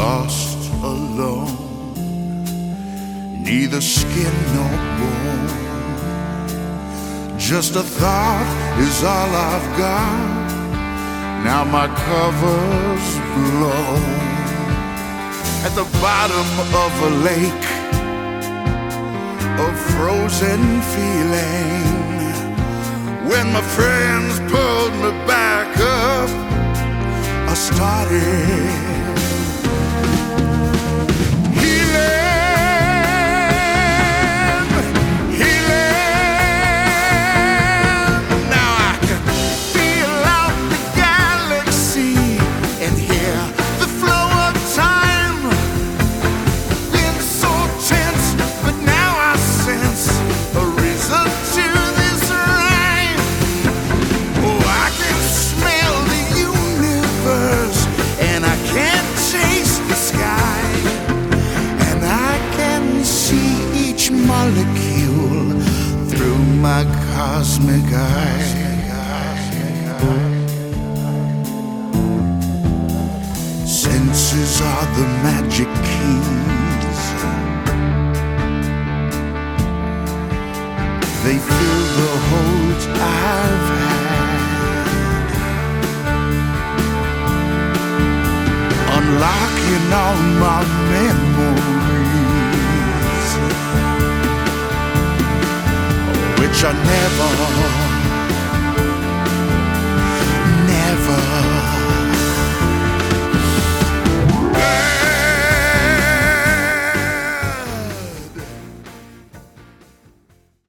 lost alone, neither skin nor bone. Just a thought is all I've got. Now my cover's blow. At the bottom of a lake of frozen feeling. When my friends pulled me back up, I started molecule through my cosmic eye. Senses are the magic keys. They fill the holes I've had. Unlocking all my memories never